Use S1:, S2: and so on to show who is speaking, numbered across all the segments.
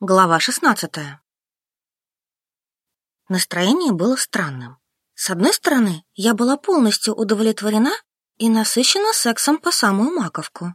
S1: Глава шестнадцатая. Настроение было странным. С одной стороны, я была полностью удовлетворена и насыщена сексом по самую маковку.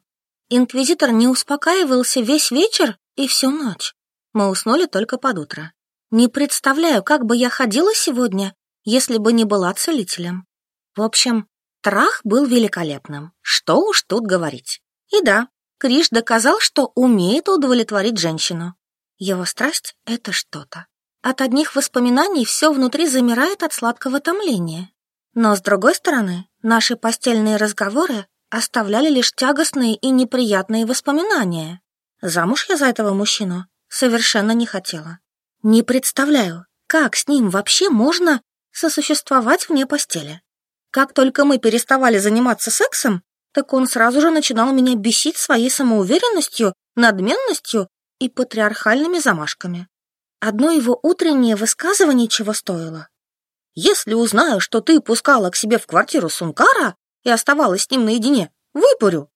S1: Инквизитор не успокаивался весь вечер и всю ночь. Мы уснули только под утро. Не представляю, как бы я ходила сегодня, если бы не была целителем. В общем, трах был великолепным. Что уж тут говорить. И да, Криш доказал, что умеет удовлетворить женщину. Его страсть — это что-то. От одних воспоминаний все внутри замирает от сладкого томления. Но, с другой стороны, наши постельные разговоры оставляли лишь тягостные и неприятные воспоминания. Замуж я за этого мужчину совершенно не хотела. Не представляю, как с ним вообще можно сосуществовать вне постели. Как только мы переставали заниматься сексом, так он сразу же начинал меня бесить своей самоуверенностью, надменностью и патриархальными замашками. Одно его утреннее высказывание чего стоило. «Если узнаю, что ты пускала к себе в квартиру Сункара и оставалась с ним наедине, выпорю».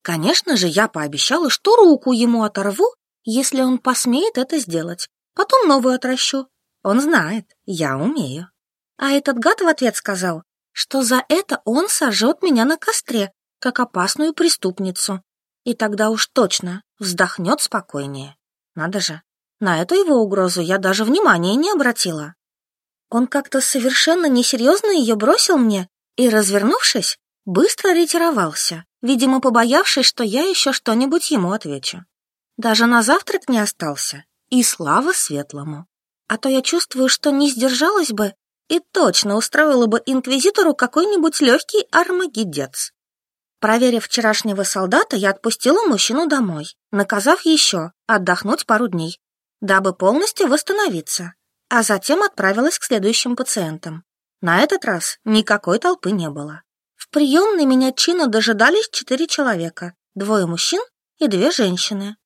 S1: Конечно же, я пообещала, что руку ему оторву, если он посмеет это сделать. Потом новую отращу. Он знает, я умею. А этот гад в ответ сказал, что за это он сожжет меня на костре, как опасную преступницу, и тогда уж точно вздохнет спокойнее. Надо же, на эту его угрозу я даже внимания не обратила. Он как-то совершенно несерьезно ее бросил мне и, развернувшись, быстро ретировался, видимо, побоявшись, что я еще что-нибудь ему отвечу. Даже на завтрак не остался, и слава светлому. А то я чувствую, что не сдержалась бы и точно устроила бы инквизитору какой-нибудь легкий армагедец. Проверив вчерашнего солдата, я отпустила мужчину домой, наказав еще отдохнуть пару дней, дабы полностью восстановиться, а затем отправилась к следующим пациентам. На этот раз никакой толпы не было. В приемной меня чину дожидались четыре человека, двое мужчин и две женщины.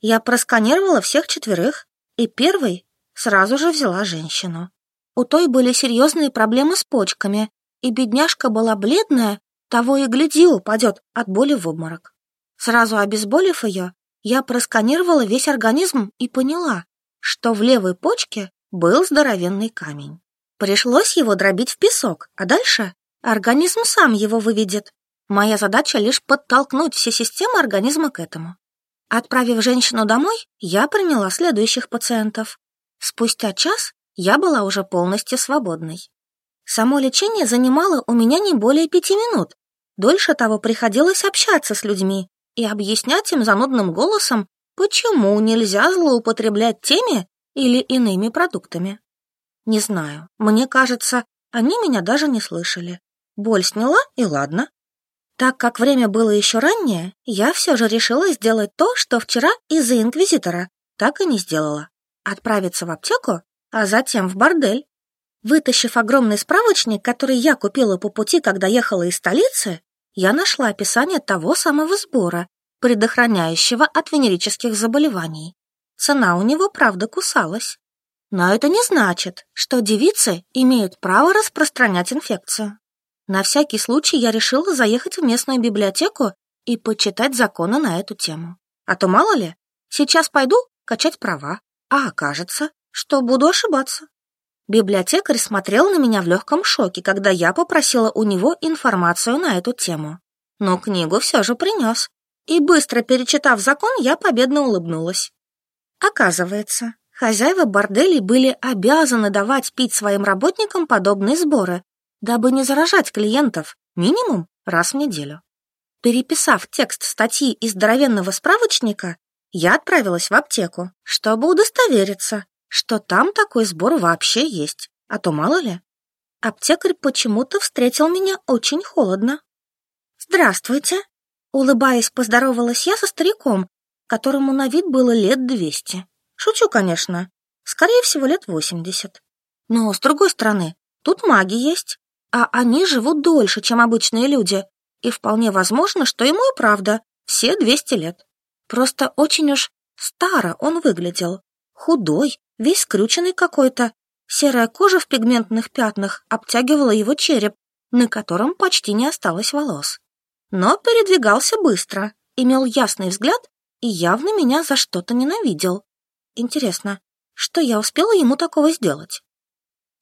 S1: Я просканировала всех четверых, и первой сразу же взяла женщину. У той были серьезные проблемы с почками, и бедняжка была бледная того и гляди, упадет от боли в обморок. Сразу обезболив ее, я просканировала весь организм и поняла, что в левой почке был здоровенный камень. Пришлось его дробить в песок, а дальше организм сам его выведет. Моя задача лишь подтолкнуть все системы организма к этому. Отправив женщину домой, я приняла следующих пациентов. Спустя час я была уже полностью свободной. Само лечение занимало у меня не более пяти минут. Дольше того приходилось общаться с людьми и объяснять им занудным голосом, почему нельзя злоупотреблять теми или иными продуктами. Не знаю, мне кажется, они меня даже не слышали. Боль сняла, и ладно. Так как время было еще раннее, я все же решила сделать то, что вчера из-за инквизитора так и не сделала. Отправиться в аптеку, а затем в бордель. Вытащив огромный справочник, который я купила по пути, когда ехала из столицы, я нашла описание того самого сбора, предохраняющего от венерических заболеваний. Цена у него, правда, кусалась. Но это не значит, что девицы имеют право распространять инфекцию. На всякий случай я решила заехать в местную библиотеку и почитать законы на эту тему. А то, мало ли, сейчас пойду качать права, а окажется, что буду ошибаться. Библиотекарь смотрел на меня в легком шоке, когда я попросила у него информацию на эту тему. Но книгу все же принес. И быстро перечитав закон, я победно улыбнулась. Оказывается, хозяева борделей были обязаны давать пить своим работникам подобные сборы, дабы не заражать клиентов минимум раз в неделю. Переписав текст статьи из здоровенного справочника, я отправилась в аптеку, чтобы удостовериться, что там такой сбор вообще есть, а то мало ли. Аптекарь почему-то встретил меня очень холодно. «Здравствуйте!» Улыбаясь, поздоровалась я со стариком, которому на вид было лет двести. Шучу, конечно. Скорее всего, лет восемьдесят. Но, с другой стороны, тут маги есть, а они живут дольше, чем обычные люди, и вполне возможно, что ему и правда все двести лет. Просто очень уж старо он выглядел. Худой, весь скрюченный какой-то. Серая кожа в пигментных пятнах обтягивала его череп, на котором почти не осталось волос. Но передвигался быстро, имел ясный взгляд и явно меня за что-то ненавидел. Интересно, что я успела ему такого сделать?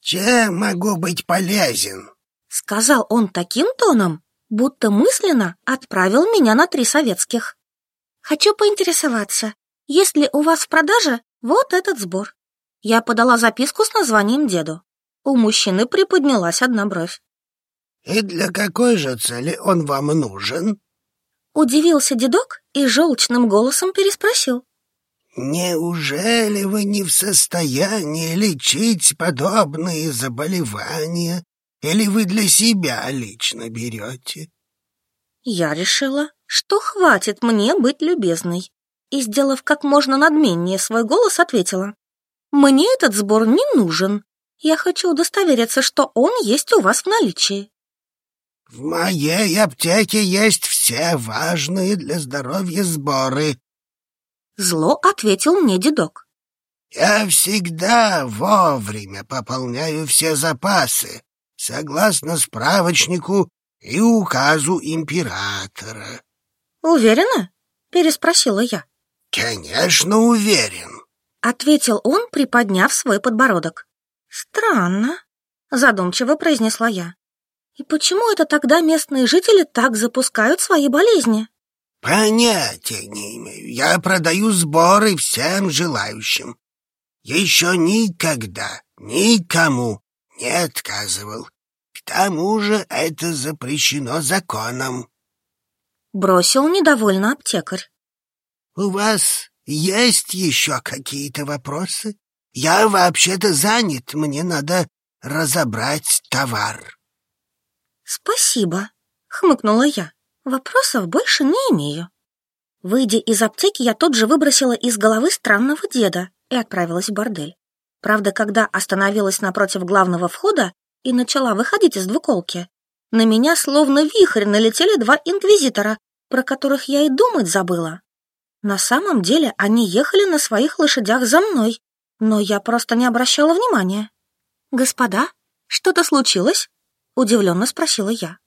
S2: «Чем могу быть полезен?»
S1: Сказал он таким тоном, будто мысленно отправил меня на три советских. Хочу поинтересоваться, есть ли у вас в продаже вот этот сбор? Я подала записку с названием деду. У мужчины приподнялась одна бровь.
S2: «И для какой же цели он вам нужен?»
S1: Удивился дедок и желчным голосом переспросил.
S2: «Неужели вы не в состоянии лечить подобные заболевания? Или вы для себя лично берете?»
S1: Я решила, что хватит мне быть любезной, и, сделав как можно надменнее свой голос, ответила. «Мне этот сбор не нужен. Я хочу удостовериться, что он есть у вас в наличии».
S2: «В моей аптеке есть все важные для здоровья сборы», —
S1: зло ответил мне дедок.
S2: «Я всегда вовремя пополняю все запасы, согласно справочнику и указу императора».
S1: «Уверена?» — переспросила я.
S2: «Конечно, уверен», —
S1: ответил он, приподняв свой подбородок. «Странно», — задумчиво произнесла я. «И почему это тогда местные жители так запускают свои болезни?»
S2: «Понятия не имею. Я продаю сборы всем желающим. Еще никогда никому не отказывал. К тому же это запрещено законом».
S1: Бросил недовольно аптекарь.
S2: «У вас есть еще какие-то вопросы? Я вообще-то занят, мне надо разобрать товар».
S1: «Спасибо», — хмыкнула я. «Вопросов больше не имею». Выйдя из аптеки, я тут же выбросила из головы странного деда и отправилась в бордель. Правда, когда остановилась напротив главного входа и начала выходить из двуколки, на меня словно вихрь налетели два инквизитора, про которых я и думать забыла. На самом деле они ехали на своих лошадях за мной, но я просто не обращала внимания. «Господа, что-то случилось?» — удивленно спросила я.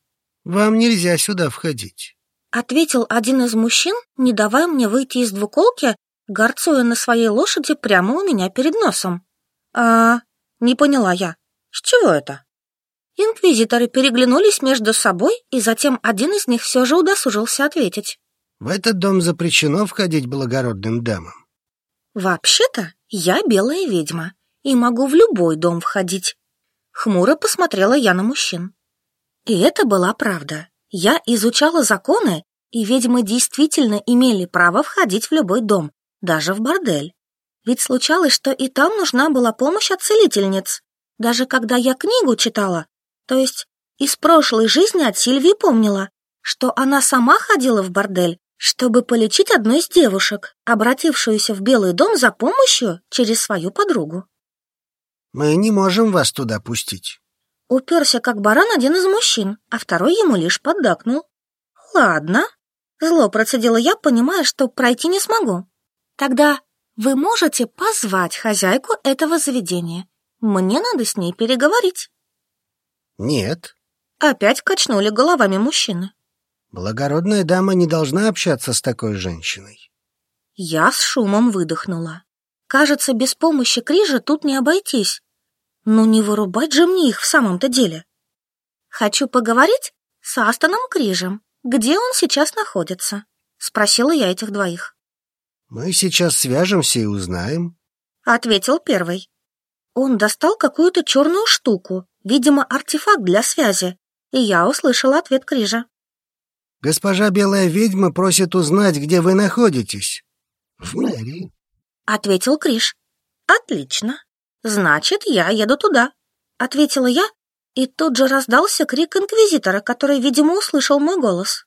S2: «Вам нельзя сюда входить», —
S1: ответил один из мужчин, не давая мне выйти из двуколки, горцуя на своей лошади прямо у меня перед носом. «А, не поняла я. С чего это?» Инквизиторы переглянулись между собой, и затем один из них все же удосужился ответить.
S2: В этот дом запрещено входить благородным дамам.
S1: Вообще-то я белая ведьма и могу в любой дом входить. Хмуро посмотрела я на мужчин. И это была правда. Я изучала законы, и ведьмы действительно имели право входить в любой дом, даже в бордель. Ведь случалось, что и там нужна была помощь от целительниц. Даже когда я книгу читала, то есть из прошлой жизни от Сильвии помнила, что она сама ходила в бордель чтобы полечить одну из девушек, обратившуюся в Белый дом за помощью через свою подругу.
S2: «Мы не можем вас туда пустить».
S1: Уперся как баран один из мужчин, а второй ему лишь поддакнул. «Ладно», — зло процедила я, понимая, что пройти не смогу. «Тогда вы можете позвать хозяйку этого заведения. Мне надо с ней переговорить».
S2: «Нет».
S1: Опять качнули головами мужчины.
S2: Благородная дама не должна общаться с такой женщиной.
S1: Я с шумом выдохнула. Кажется, без помощи Крижа тут не обойтись. Ну не вырубать же мне их в самом-то деле. Хочу поговорить с Астоном Крижем. Где он сейчас находится? Спросила я этих двоих.
S2: Мы сейчас свяжемся и узнаем.
S1: Ответил первый. Он достал какую-то черную штуку, видимо, артефакт для связи, и я услышала ответ Крижа.
S2: Госпожа Белая Ведьма просит узнать, где вы находитесь. В мэрии.
S1: Ответил Криш. Отлично. Значит, я еду туда. Ответила я, и тут же раздался крик инквизитора, который, видимо, услышал мой голос.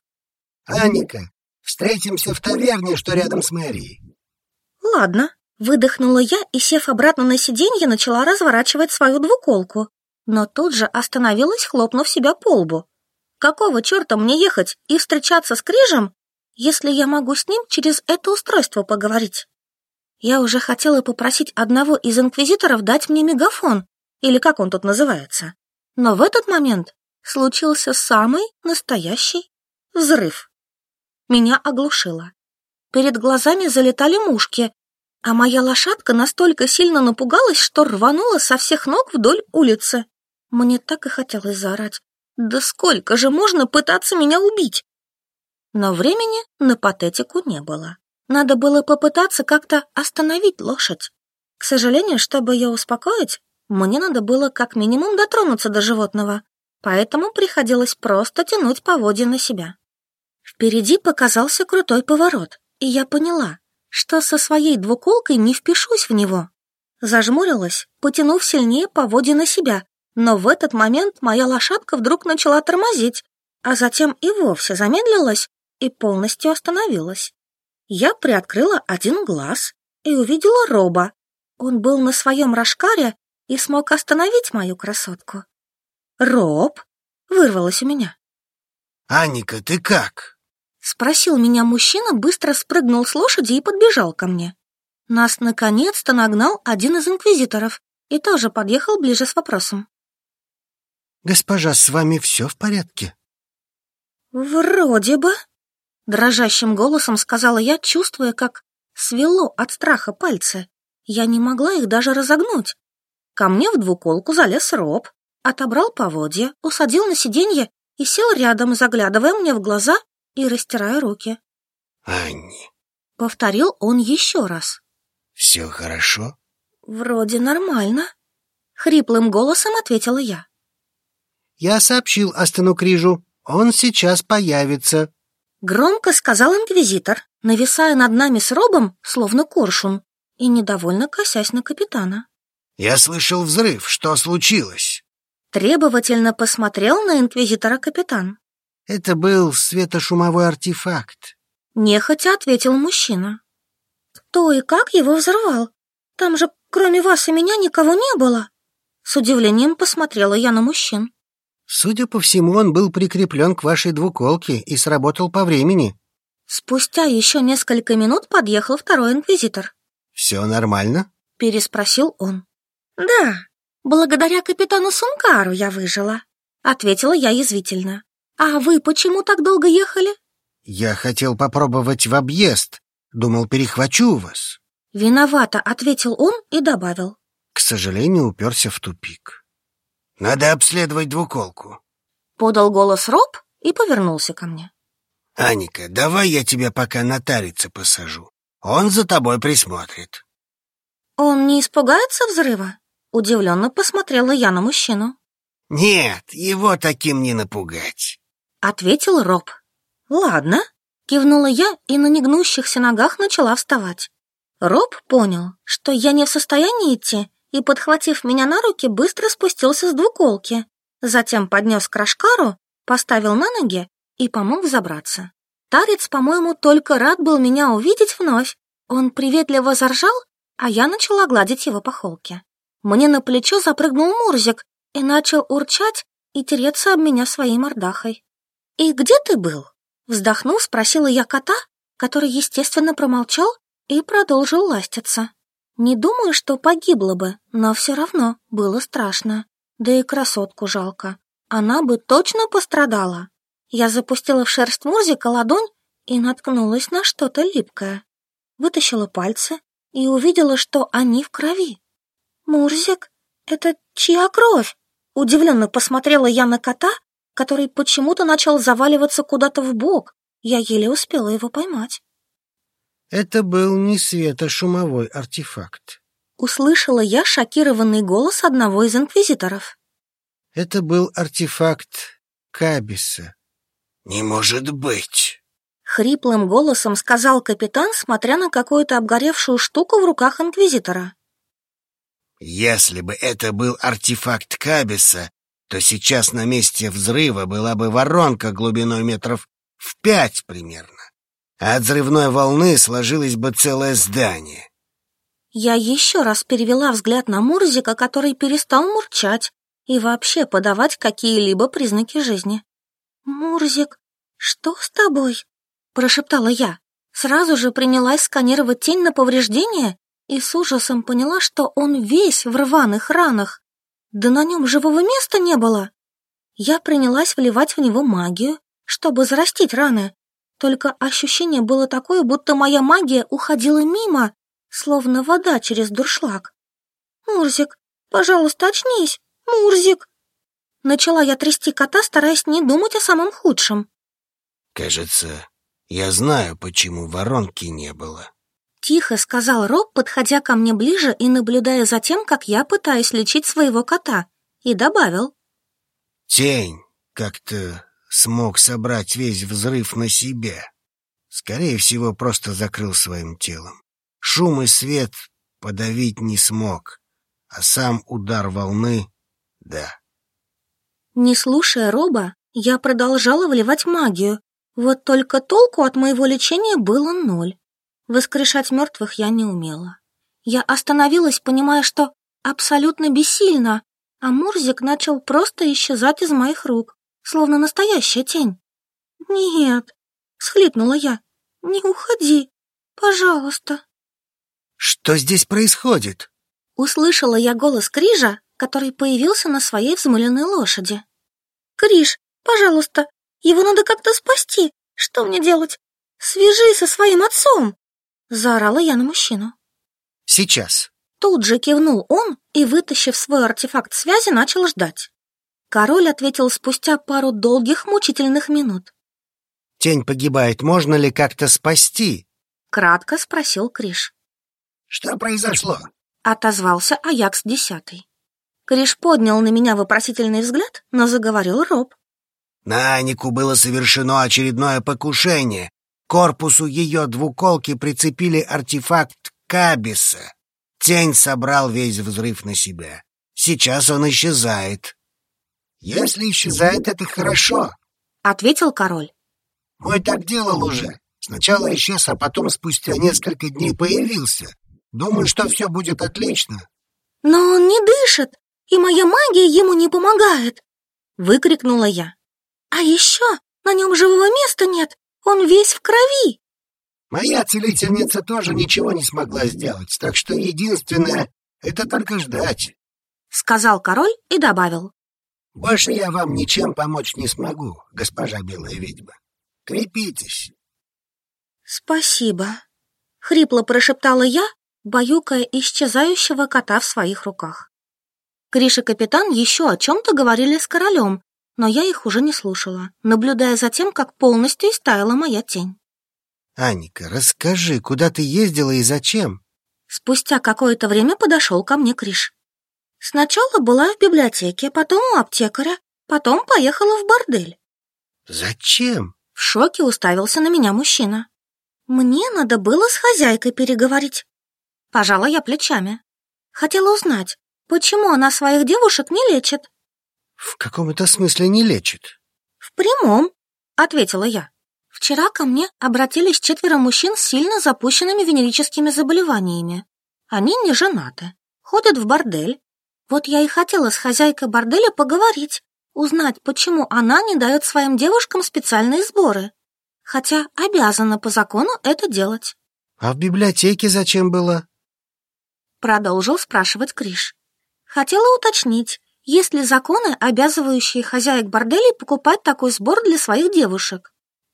S2: Аника, встретимся в таверне, что рядом с мэрией.
S1: Ладно. Выдохнула я и, сев обратно на сиденье, начала разворачивать свою двуколку, но тут же остановилась, хлопнув себя по лбу. Какого черта мне ехать и встречаться с Крижем, если я могу с ним через это устройство поговорить? Я уже хотела попросить одного из инквизиторов дать мне мегафон, или как он тут называется. Но в этот момент случился самый настоящий взрыв. Меня оглушило. Перед глазами залетали мушки, а моя лошадка настолько сильно напугалась, что рванула со всех ног вдоль улицы. Мне так и хотелось заорать. Да сколько же можно пытаться меня убить? Но времени на патетику не было. Надо было попытаться как-то остановить лошадь. К сожалению, чтобы ее успокоить, мне надо было как минимум дотронуться до животного, поэтому приходилось просто тянуть поводья на себя. Впереди показался крутой поворот, и я поняла, что со своей двуколкой не впишусь в него. Зажмурилась, потянув сильнее поводья на себя, но в этот момент моя лошадка вдруг начала тормозить, а затем и вовсе замедлилась и полностью остановилась. Я приоткрыла один глаз и увидела Роба. Он был на своем рашкаре и смог остановить мою красотку. «Роб?» — вырвалось у меня.
S2: «Аника, ты как?»
S1: Спросил меня мужчина, быстро спрыгнул с лошади и подбежал ко мне. Нас наконец-то нагнал один из инквизиторов и тоже подъехал ближе с вопросом.
S2: «Госпожа, с вами все в порядке?»
S1: «Вроде бы», — дрожащим голосом сказала я, чувствуя, как свело от страха пальцы. Я не могла их даже разогнуть. Ко мне в двуколку залез Роб, отобрал поводья, усадил на сиденье и сел рядом, заглядывая мне в глаза и растирая руки.
S2: «Анни», —
S1: повторил он еще раз.
S2: «Все хорошо?»
S1: «Вроде нормально», — хриплым голосом ответила я.
S2: «Я сообщил Астену Крижу. Он сейчас появится», —
S1: громко сказал инквизитор, нависая над нами с Робом, словно коршун, и недовольно косясь на капитана.
S2: «Я слышал взрыв. Что случилось?»
S1: Требовательно посмотрел на инквизитора капитан.
S2: Это был светошумовой артефакт.
S1: Нехотя ответил мужчина. Кто и как его взорвал? Там же кроме вас и меня никого не было. С удивлением посмотрела я на мужчин.
S2: Судя по всему, он был прикреплен к вашей двуколке и сработал по времени.
S1: Спустя еще несколько минут подъехал второй инквизитор.
S2: «Все нормально?»
S1: — переспросил он. «Да, благодаря капитану Сункару я выжила», — ответила я язвительно. «А вы почему так долго ехали?»
S2: «Я хотел попробовать в объезд. Думал, перехвачу вас».
S1: Виновато ответил он и добавил.
S2: К сожалению, уперся в тупик. «Надо обследовать двуколку», —
S1: подал голос Роб и повернулся ко мне.
S2: «Аника, давай я тебя пока на тарице посажу. Он за тобой присмотрит».
S1: «Он не испугается взрыва?» Удивленно посмотрела я на мужчину.
S2: «Нет, его таким не напугать
S1: ответил Роб. Ладно, кивнула я и на негнущихся ногах начала вставать. Роб понял, что я не в состоянии идти, и, подхватив меня на руки, быстро спустился с двуколки. Затем поднес к Рашкару, поставил на ноги и помог забраться. Тарец, по-моему, только рад был меня увидеть вновь. Он приветливо заржал, а я начала гладить его по холке. Мне на плечо запрыгнул Мурзик и начал урчать и тереться об меня своей мордахой. «И где ты был?» Вздохнув, спросила я кота, который, естественно, промолчал и продолжил ластиться. Не думаю, что погибла бы, но все равно было страшно. Да и красотку жалко. Она бы точно пострадала. Я запустила в шерсть Мурзика ладонь и наткнулась на что-то липкое. Вытащила пальцы и увидела, что они в крови. «Мурзик, это чья кровь?» Удивленно посмотрела я на кота, который почему-то начал заваливаться куда-то в бок. Я еле успела его поймать.
S2: Это был не светошумовой артефакт.
S1: Услышала я шокированный голос одного из инквизиторов.
S2: Это был артефакт Кабиса. Не может быть.
S1: Хриплым голосом сказал капитан, смотря на какую-то обгоревшую штуку в руках инквизитора.
S2: Если бы это был артефакт Кабиса, то сейчас на месте взрыва была бы воронка глубиной метров в пять примерно, а от взрывной волны сложилось бы целое здание.
S1: Я еще раз перевела взгляд на Мурзика, который перестал мурчать и вообще подавать какие-либо признаки жизни. «Мурзик, что с тобой?» — прошептала я. Сразу же принялась сканировать тень на повреждение и с ужасом поняла, что он весь в рваных ранах. Да на нем живого места не было. Я принялась вливать в него магию, чтобы зарастить раны. Только ощущение было такое, будто моя магия уходила мимо, словно вода через дуршлаг. «Мурзик, пожалуйста, очнись! Мурзик!» Начала я трясти кота, стараясь не думать о самом худшем.
S2: «Кажется, я знаю, почему воронки не было», —
S1: тихо сказал Роб, подходя ко мне ближе и наблюдая за тем, как я пытаюсь лечить своего кота, и добавил.
S2: «Тень как-то смог собрать весь взрыв на себя. Скорее всего, просто закрыл своим телом. Шум и свет подавить не смог, а сам удар волны — да.
S1: Не слушая Роба, я продолжала вливать магию. Вот только толку от моего лечения было ноль. Воскрешать мертвых я не умела. Я остановилась, понимая, что абсолютно бессильна, а Мурзик начал просто исчезать из моих рук, словно настоящая тень. «Нет», — схлипнула я, — «не уходи, пожалуйста».
S2: «Что здесь происходит?»
S1: Услышала я голос Крижа, который появился на своей взмыленной лошади. «Криш, пожалуйста, его надо как-то спасти. Что мне делать? Свяжи со своим отцом!» Заорала я на мужчину.
S2: «Сейчас».
S1: Тут же кивнул он и, вытащив свой артефакт связи, начал ждать. Король ответил спустя пару долгих мучительных минут.
S2: «Тень погибает, можно ли как-то спасти?»
S1: Кратко спросил Криш.
S2: «Что произошло?»
S1: Отозвался Аякс Десятый. Криш поднял на меня вопросительный взгляд, но заговорил Роб.
S2: На Анику было совершено очередное покушение. К корпусу ее двуколки прицепили артефакт Кабиса. Тень собрал весь взрыв на себя. Сейчас он исчезает. «Если исчезает, это хорошо», —
S1: ответил король.
S2: «Мой так делал уже. Сначала исчез, а потом спустя несколько дней появился. Думаю, что все будет отлично».
S1: «Но он не дышит, и моя магия ему не помогает!» — выкрикнула я. «А еще на нем живого места нет, он весь в крови!»
S2: «Моя целительница тоже ничего не смогла сделать, так что единственное — это только ждать», —
S1: сказал король и добавил.
S2: «Больше я вам ничем помочь не смогу, госпожа белая ведьма. Крепитесь».
S1: «Спасибо», — хрипло прошептала я, баюкая исчезающего кота в своих руках. Криш и капитан еще о чем-то говорили с королем, но я их уже не слушала, наблюдая за тем, как полностью истаяла моя тень.
S2: «Аника, расскажи, куда ты ездила и зачем?»
S1: Спустя какое-то время подошел ко мне Криш. Сначала была в библиотеке, потом у аптекаря, потом поехала в бордель.
S2: «Зачем?»
S1: В шоке уставился на меня мужчина. «Мне надо было с хозяйкой переговорить». Пожала я плечами. Хотела узнать, Почему она своих девушек не лечит?
S2: В каком это смысле не лечит?
S1: В прямом, ответила я. Вчера ко мне обратились четверо мужчин с сильно запущенными венерическими заболеваниями. Они не женаты, ходят в бордель. Вот я и хотела с хозяйкой борделя поговорить, узнать, почему она не дает своим девушкам специальные сборы. Хотя обязана по закону это делать.
S2: А в библиотеке зачем было?
S1: Продолжил спрашивать Криш. Хотела уточнить, есть ли законы, обязывающие хозяек борделей покупать такой сбор для своих девушек.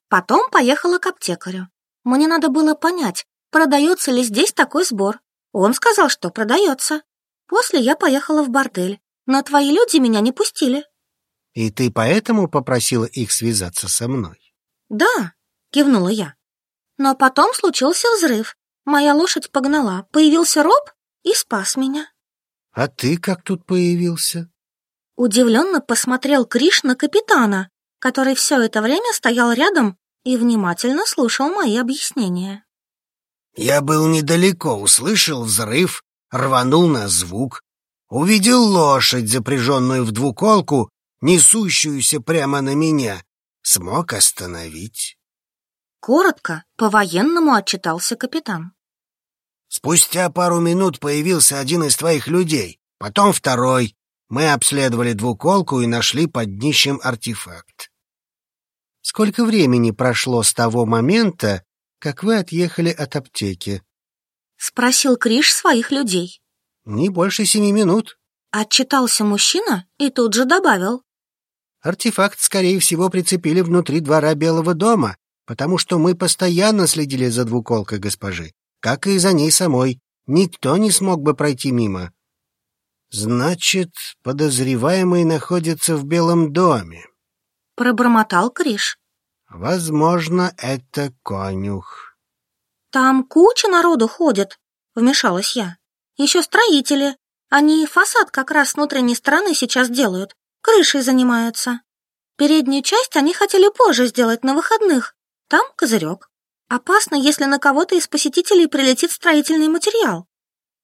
S1: Потом поехала к аптекарю. Мне надо было понять, продается ли здесь такой сбор. Он сказал, что продается. После я поехала в бордель, но твои люди меня не пустили.
S2: И ты поэтому попросила их связаться со мной?
S1: Да, кивнула я. Но потом случился взрыв. Моя лошадь погнала, появился Роб и спас меня.
S2: А ты как тут появился?
S1: Удивленно посмотрел Криш на капитана, который все это время стоял рядом и внимательно слушал мои объяснения.
S2: Я был недалеко, услышал взрыв, рванул на звук, увидел лошадь, запряженную в двуколку, несущуюся прямо на меня, смог остановить.
S1: Коротко, по-военному отчитался капитан.
S2: Спустя пару минут появился один из твоих людей, потом второй. Мы обследовали двуколку и нашли под днищем артефакт. Сколько времени прошло с того момента, как вы отъехали от аптеки?
S1: Спросил Криш своих людей.
S2: Не больше семи минут.
S1: Отчитался мужчина и тут же добавил.
S2: Артефакт, скорее всего, прицепили внутри двора Белого дома, потому что мы постоянно следили за двуколкой госпожи как и за ней самой, никто не смог бы пройти мимо. Значит, подозреваемый находится в Белом доме.
S1: Пробормотал Криш.
S2: Возможно, это конюх.
S1: Там куча народу ходит, вмешалась я. Еще строители. Они фасад как раз с внутренней стороны сейчас делают. Крышей занимаются. Переднюю часть они хотели позже сделать на выходных. Там козырек. Опасно, если на кого-то из посетителей прилетит строительный материал.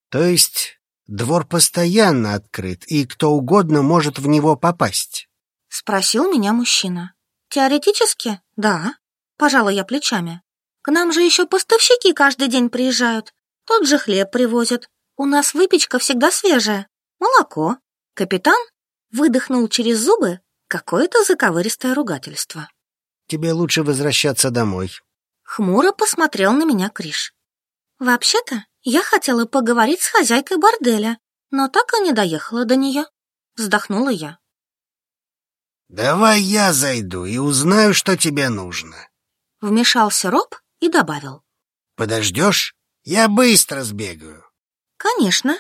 S2: То есть двор постоянно открыт, и кто угодно может в него попасть?
S1: Спросил меня мужчина. Теоретически, да. Пожала я плечами. К нам же еще поставщики каждый день приезжают. Тот же хлеб привозят. У нас выпечка всегда свежая. Молоко. Капитан выдохнул через зубы какое-то заковыристое ругательство.
S2: Тебе лучше возвращаться домой.
S1: Хмуро посмотрел на меня Криш. Вообще-то, я хотела поговорить с хозяйкой борделя, но так и не доехала до нее. Вздохнула я.
S2: «Давай я зайду и узнаю, что тебе нужно», —
S1: вмешался Роб и добавил.
S2: «Подождешь? Я быстро сбегаю».
S1: «Конечно».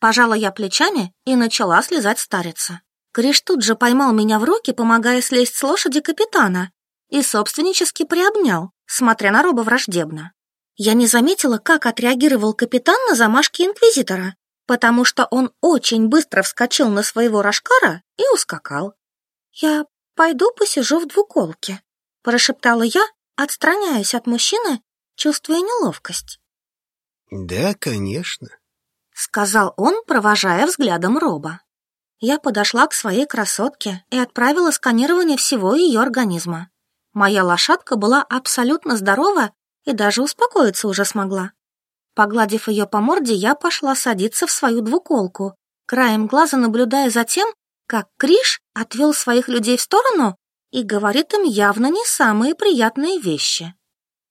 S1: Пожала я плечами и начала слезать старица. Криш тут же поймал меня в руки, помогая слезть с лошади капитана, и собственнически приобнял, смотря на Роба враждебно. Я не заметила, как отреагировал капитан на замашки инквизитора, потому что он очень быстро вскочил на своего рашкара и ускакал. «Я пойду посижу в двуколке», — прошептала я, отстраняясь от мужчины, чувствуя неловкость.
S2: «Да, конечно», —
S1: сказал он, провожая взглядом Роба. Я подошла к своей красотке и отправила сканирование всего ее организма. Моя лошадка была абсолютно здорова и даже успокоиться уже смогла. Погладив ее по морде, я пошла садиться в свою двуколку, краем глаза наблюдая за тем, как Криш отвел своих людей в сторону и говорит им явно не самые приятные вещи,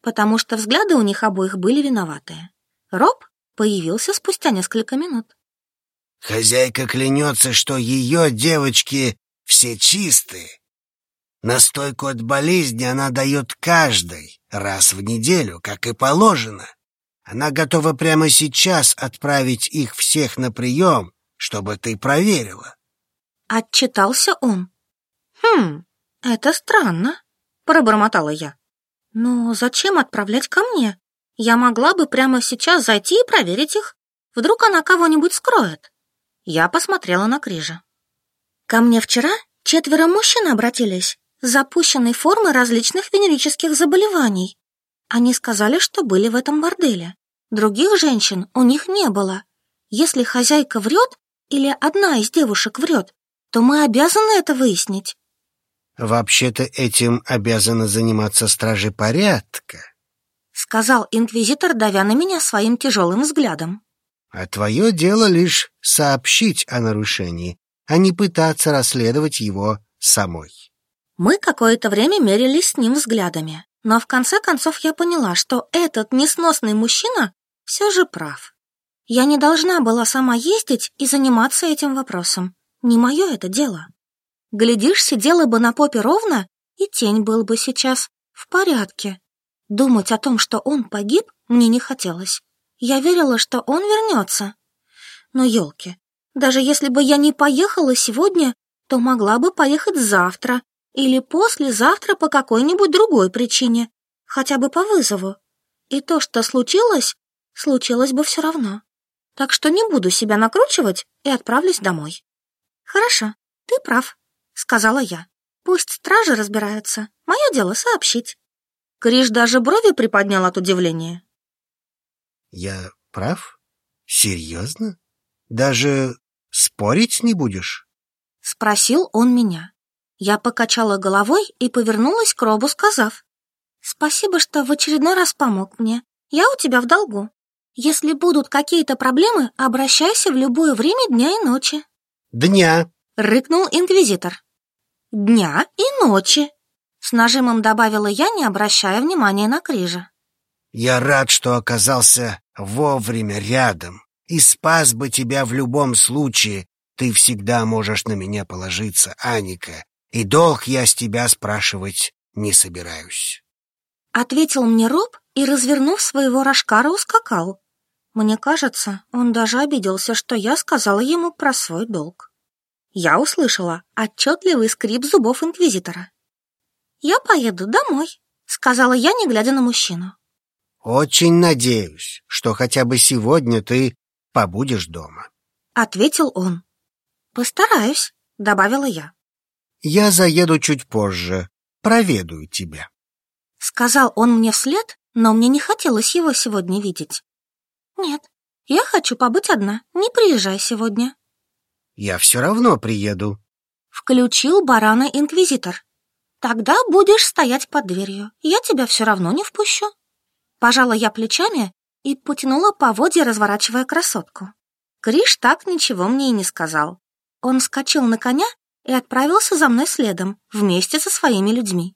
S1: потому что взгляды у них обоих были виноватые. Роб появился спустя несколько минут.
S2: «Хозяйка клянется, что ее девочки все чистые, Настойку от болезни она дает каждой, раз в неделю, как и положено. Она готова прямо сейчас отправить их всех на прием, чтобы ты проверила.
S1: Отчитался он. Хм, это странно, пробормотала я. Но зачем отправлять ко мне? Я могла бы прямо сейчас зайти и проверить их. Вдруг она кого-нибудь скроет. Я посмотрела на Крижа. Ко мне вчера четверо мужчин обратились запущенной формы различных венерических заболеваний. Они сказали, что были в этом борделе. Других женщин у них не было. Если хозяйка врет или одна из девушек врет, то мы обязаны это выяснить.
S2: Вообще-то этим обязаны заниматься стражи порядка,
S1: сказал инквизитор, давя на меня своим тяжелым взглядом.
S2: А твое дело лишь сообщить о нарушении, а не пытаться расследовать его самой.
S1: Мы какое-то время мерились с ним взглядами, но в конце концов я поняла, что этот несносный мужчина все же прав. Я не должна была сама ездить и заниматься этим вопросом. Не мое это дело. Глядишь, сидела бы на попе ровно, и тень был бы сейчас в порядке. Думать о том, что он погиб, мне не хотелось. Я верила, что он вернется. Но елки, даже если бы я не поехала сегодня, то могла бы поехать завтра или послезавтра по какой-нибудь другой причине, хотя бы по вызову. И то, что случилось, случилось бы все равно. Так что не буду себя накручивать и отправлюсь домой. Хорошо, ты прав, сказала я. Пусть стражи разбираются, мое дело сообщить. Криш даже брови приподнял от удивления.
S2: Я прав? Серьезно? Даже спорить не будешь?
S1: Спросил он меня. Я покачала головой и повернулась к Робу, сказав. «Спасибо, что в очередной раз помог мне. Я у тебя в долгу. Если будут какие-то проблемы, обращайся в любое время дня и ночи».
S2: «Дня!»
S1: — рыкнул инквизитор. «Дня и ночи!» — с нажимом добавила я, не обращая внимания на Крижа.
S2: «Я рад, что оказался вовремя рядом и спас бы тебя в любом случае. Ты всегда можешь на меня положиться, Аника, и долг я с тебя спрашивать не собираюсь.
S1: Ответил мне Роб и, развернув своего рожкара, ускакал. Мне кажется, он даже обиделся, что я сказала ему про свой долг. Я услышала отчетливый скрип зубов инквизитора. «Я поеду домой», — сказала я, не глядя на мужчину.
S2: «Очень надеюсь, что хотя бы сегодня ты побудешь дома», —
S1: ответил он. «Постараюсь», — добавила я.
S2: «Я заеду чуть позже, проведаю тебя», —
S1: сказал он мне вслед, но мне не хотелось его сегодня видеть. «Нет, я хочу побыть одна, не приезжай сегодня».
S2: «Я все равно приеду», —
S1: включил барана инквизитор. «Тогда будешь стоять под дверью, я тебя все равно не впущу». Пожала я плечами и потянула поводья, разворачивая красотку. Криш так ничего мне и не сказал. Он вскочил на коня и отправился за мной следом, вместе со своими людьми.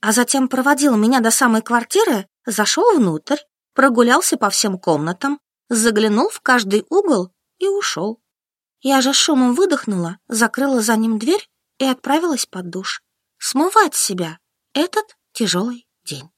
S1: А затем проводил меня до самой квартиры, зашел внутрь, прогулялся по всем комнатам, заглянул в каждый угол и ушел. Я же шумом выдохнула, закрыла за ним дверь и отправилась под душ. Смывать себя этот тяжелый день.